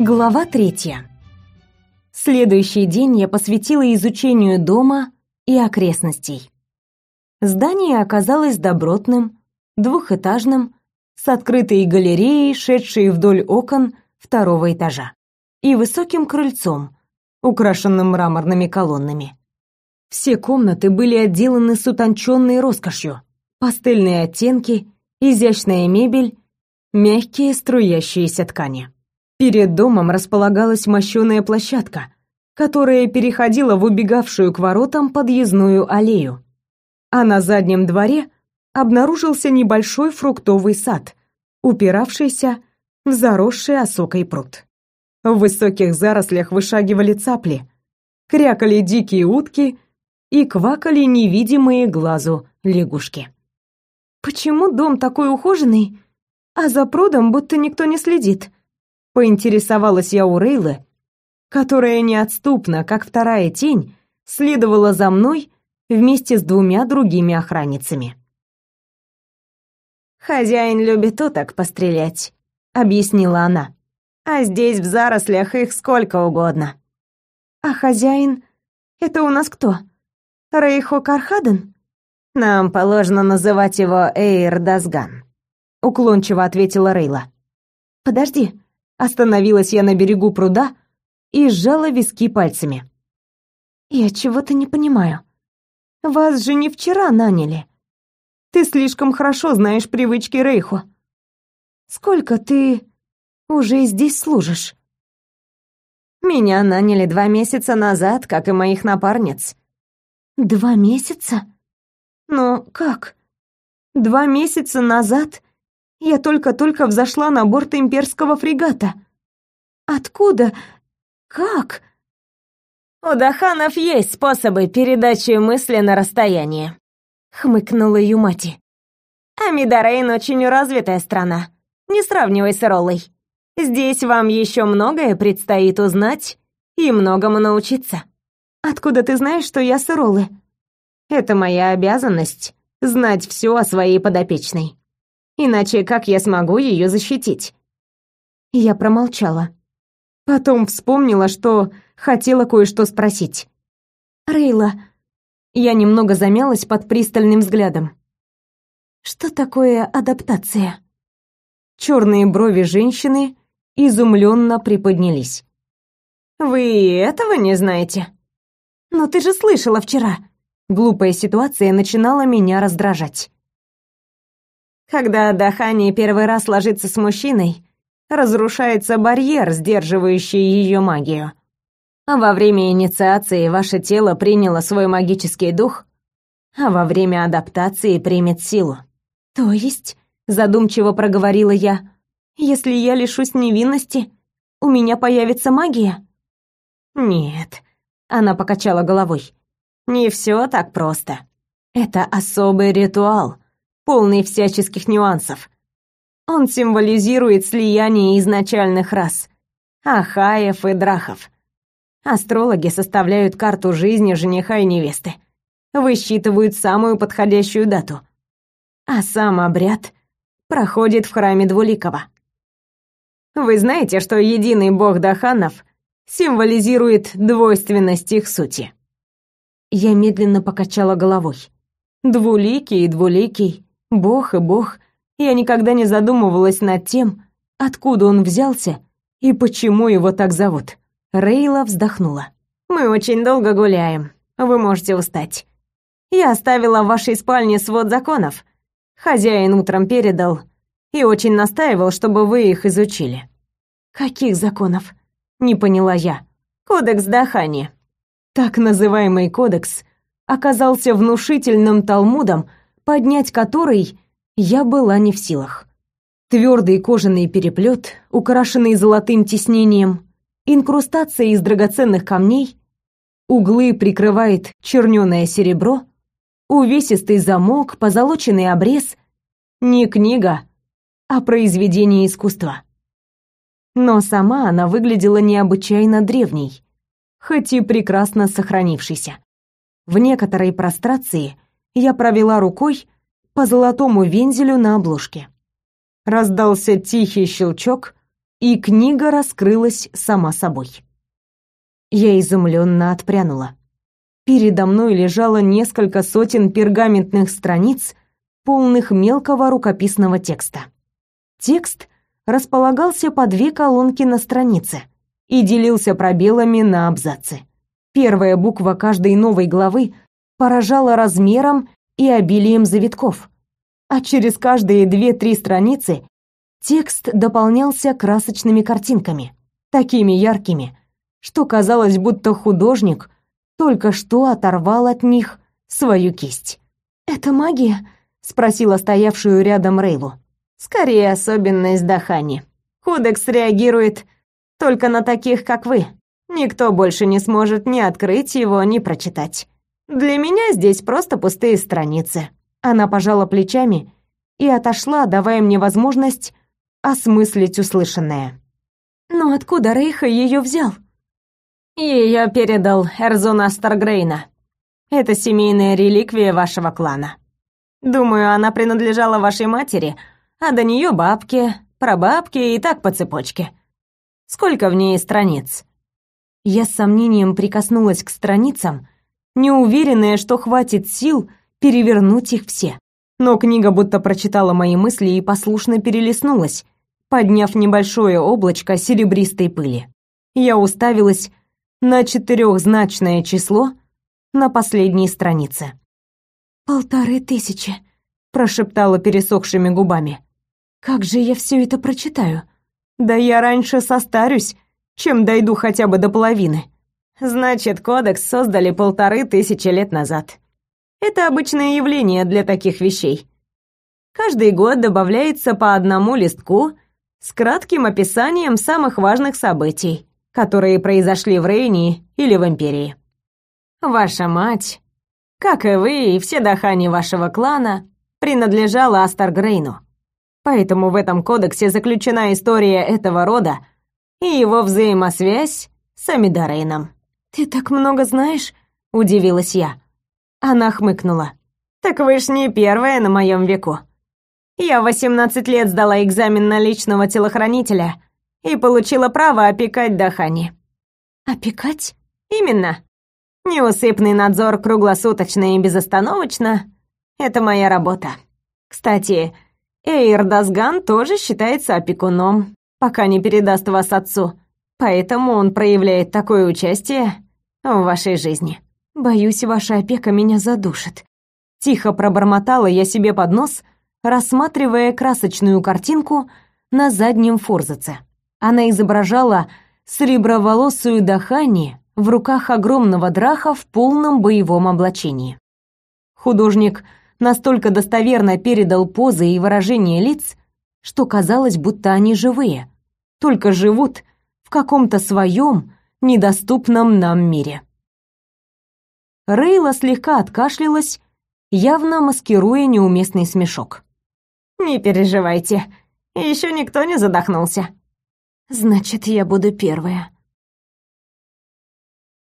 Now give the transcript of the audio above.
Глава третья. Следующий день я посвятила изучению дома и окрестностей. Здание оказалось добротным, двухэтажным, с открытой галереей, шедшей вдоль окон второго этажа, и высоким крыльцом, украшенным мраморными колоннами. Все комнаты были отделаны с утонченной роскошью. Пастельные оттенки, изящная мебель, мягкие струящиеся ткани. Перед домом располагалась мощеная площадка, которая переходила в убегавшую к воротам подъездную аллею. А на заднем дворе обнаружился небольшой фруктовый сад, упиравшийся в заросший осокой пруд. В высоких зарослях вышагивали цапли, крякали дикие утки и квакали невидимые глазу лягушки. «Почему дом такой ухоженный, а за прудом будто никто не следит?» Поинтересовалась я у Рейлы, которая неотступно, как вторая тень, следовала за мной вместе с двумя другими охранницами. «Хозяин любит уток пострелять», — объяснила она. «А здесь в зарослях их сколько угодно». «А хозяин — это у нас кто? Рейхо Кархаден?» «Нам положено называть его Эйр Дасган», — уклончиво ответила Рейла. «Подожди, Остановилась я на берегу пруда и сжала виски пальцами. Я чего-то не понимаю. Вас же не вчера наняли. Ты слишком хорошо знаешь привычки Рейху. Сколько ты уже здесь служишь? Меня наняли два месяца назад, как и моих напарниц. Два месяца? Но как? Два месяца назад я только-только взошла на борт имперского фрегата. Откуда? Как? У Даханов есть способы передачи мысли на расстояние, хмыкнула Юмати. А Мидарейн очень развитая страна. Не сравнивай с Роллой. Здесь вам еще многое предстоит узнать и многому научиться. Откуда ты знаешь, что я с Роллы? Это моя обязанность знать все о своей подопечной. Иначе как я смогу ее защитить? Я промолчала. Потом вспомнила, что хотела кое-что спросить. Рейла, я немного замялась под пристальным взглядом. Что такое адаптация? Черные брови женщины изумленно приподнялись. Вы этого не знаете? Но ты же слышала вчера. Глупая ситуация начинала меня раздражать. Когда Дахани первый раз ложится с мужчиной, разрушается барьер, сдерживающий ее магию. А во время инициации ваше тело приняло свой магический дух, а во время адаптации примет силу. То есть, задумчиво проговорила я, если я лишусь невинности, у меня появится магия? Нет, она покачала головой. Не все так просто. Это особый ритуал, полный всяческих нюансов. Он символизирует слияние изначальных рас — Ахаев и Драхов. Астрологи составляют карту жизни жениха и невесты, высчитывают самую подходящую дату. А сам обряд проходит в храме Двуликова. Вы знаете, что единый бог Даханов символизирует двойственность их сути? Я медленно покачала головой. Двуликий и двуликий, Бог и Бог, я никогда не задумывалась над тем, откуда он взялся и почему его так зовут. Рейла вздохнула. «Мы очень долго гуляем. Вы можете устать. Я оставила в вашей спальне свод законов. Хозяин утром передал и очень настаивал, чтобы вы их изучили». «Каких законов?» — не поняла я. «Кодекс Дахани». Так называемый кодекс оказался внушительным талмудом, поднять который я была не в силах. Твердый кожаный переплет, украшенный золотым тиснением, инкрустация из драгоценных камней, углы прикрывает черненое серебро, увесистый замок, позолоченный обрез. Не книга, а произведение искусства. Но сама она выглядела необычайно древней, хоть и прекрасно сохранившейся. В некоторой прострации я провела рукой по золотому вензелю на обложке. Раздался тихий щелчок, и книга раскрылась сама собой. Я изумленно отпрянула. Передо мной лежало несколько сотен пергаментных страниц, полных мелкого рукописного текста. Текст располагался по две колонки на странице и делился пробелами на абзацы. Первая буква каждой новой главы поражала размером и обилием завитков, а через каждые две-три страницы текст дополнялся красочными картинками, такими яркими, что казалось, будто художник только что оторвал от них свою кисть. «Это магия?» — спросила стоявшую рядом Рейлу. «Скорее особенность Дахани. Кодекс реагирует только на таких, как вы. Никто больше не сможет ни открыть его, ни прочитать. Для меня здесь просто пустые страницы». Она пожала плечами и отошла, давая мне возможность осмыслить услышанное. «Но откуда Рейха ее взял?» Ее передал Эрзон Астаргрейна. Это семейная реликвия вашего клана. Думаю, она принадлежала вашей матери, а до нее бабке, прабабке и так по цепочке. Сколько в ней страниц? Я с сомнением прикоснулась к страницам, неуверенная, что хватит сил перевернуть их все. Но книга будто прочитала мои мысли и послушно перелистнулась, подняв небольшое облачко серебристой пыли. Я уставилась на четырехзначное число на последней странице. «Полторы тысячи», — прошептала пересохшими губами. «Как же я все это прочитаю? Да я раньше состарюсь, чем дойду хотя бы до половины». Значит, кодекс создали полторы тысячи лет назад. Это обычное явление для таких вещей. Каждый год добавляется по одному листку с кратким описанием самых важных событий, которые произошли в Рейне или в Империи. Ваша мать, как и вы и все дахани вашего клана, принадлежала Астаргрейну. Поэтому в этом кодексе заключена история этого рода и его взаимосвязь с Амидарейном. «Ты так много знаешь?» — удивилась я. Она хмыкнула. «Так вы ж не первая на моем веку. Я в 18 лет сдала экзамен на личного телохранителя и получила право опекать Дахани». «Опекать?» «Именно. Неусыпный надзор круглосуточно и безостановочно — это моя работа. Кстати, Эйр Дасган тоже считается опекуном, пока не передаст вас отцу, поэтому он проявляет такое участие в вашей жизни. Боюсь, ваша опека меня задушит. Тихо пробормотала я себе под нос, рассматривая красочную картинку на заднем форзаце. Она изображала среброволосую Дахани в руках огромного драха в полном боевом облачении. Художник настолько достоверно передал позы и выражения лиц, что казалось, будто они живые, только живут в каком-то своем недоступном нам мире. Рейла слегка откашлялась, явно маскируя неуместный смешок. «Не переживайте, еще никто не задохнулся». «Значит, я буду первая»,